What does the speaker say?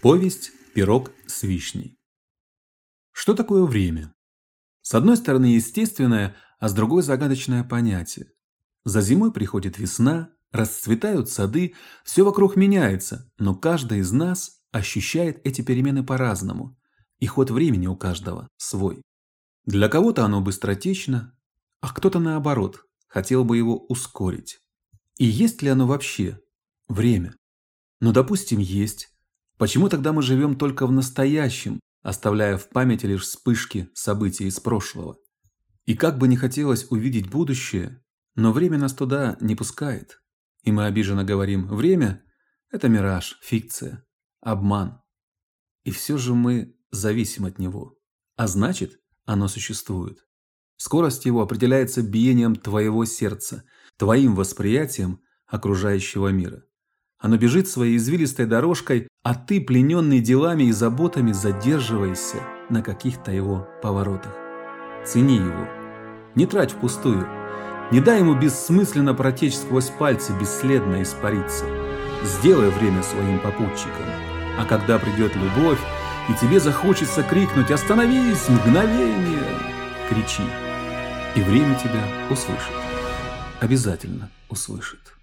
Повесть «Пирог с вишней». Что такое время? С одной стороны естественное, а с другой загадочное понятие. За зимой приходит весна, расцветают сады, все вокруг меняется, но каждый из нас ощущает эти перемены по-разному, и ход времени у каждого свой. Для кого-то оно быстротечно, а кто-то наоборот, хотел бы его ускорить. И есть ли оно вообще? Время. Ну, допустим, есть. Почему тогда мы живем только в настоящем, оставляя в памяти лишь вспышки событий из прошлого? И как бы не хотелось увидеть будущее, но время нас туда не пускает. И мы обиженно говорим «время – это мираж, фикция, обман». И все же мы зависим от него. А значит, оно существует. Скорость его определяется биением твоего сердца, твоим восприятием окружающего мира. Оно бежит своей извилистой дорожкой, а ты, плененный делами и заботами, задерживайся на каких-то его поворотах. Цени его. Не трать впустую. Не дай ему бессмысленно протечь сквозь пальцы, бесследно испариться. Сделай время своим попутчиком. А когда придет любовь, и тебе захочется крикнуть «Остановись! Мгновение!» Кричи, и время тебя услышит. Обязательно услышит.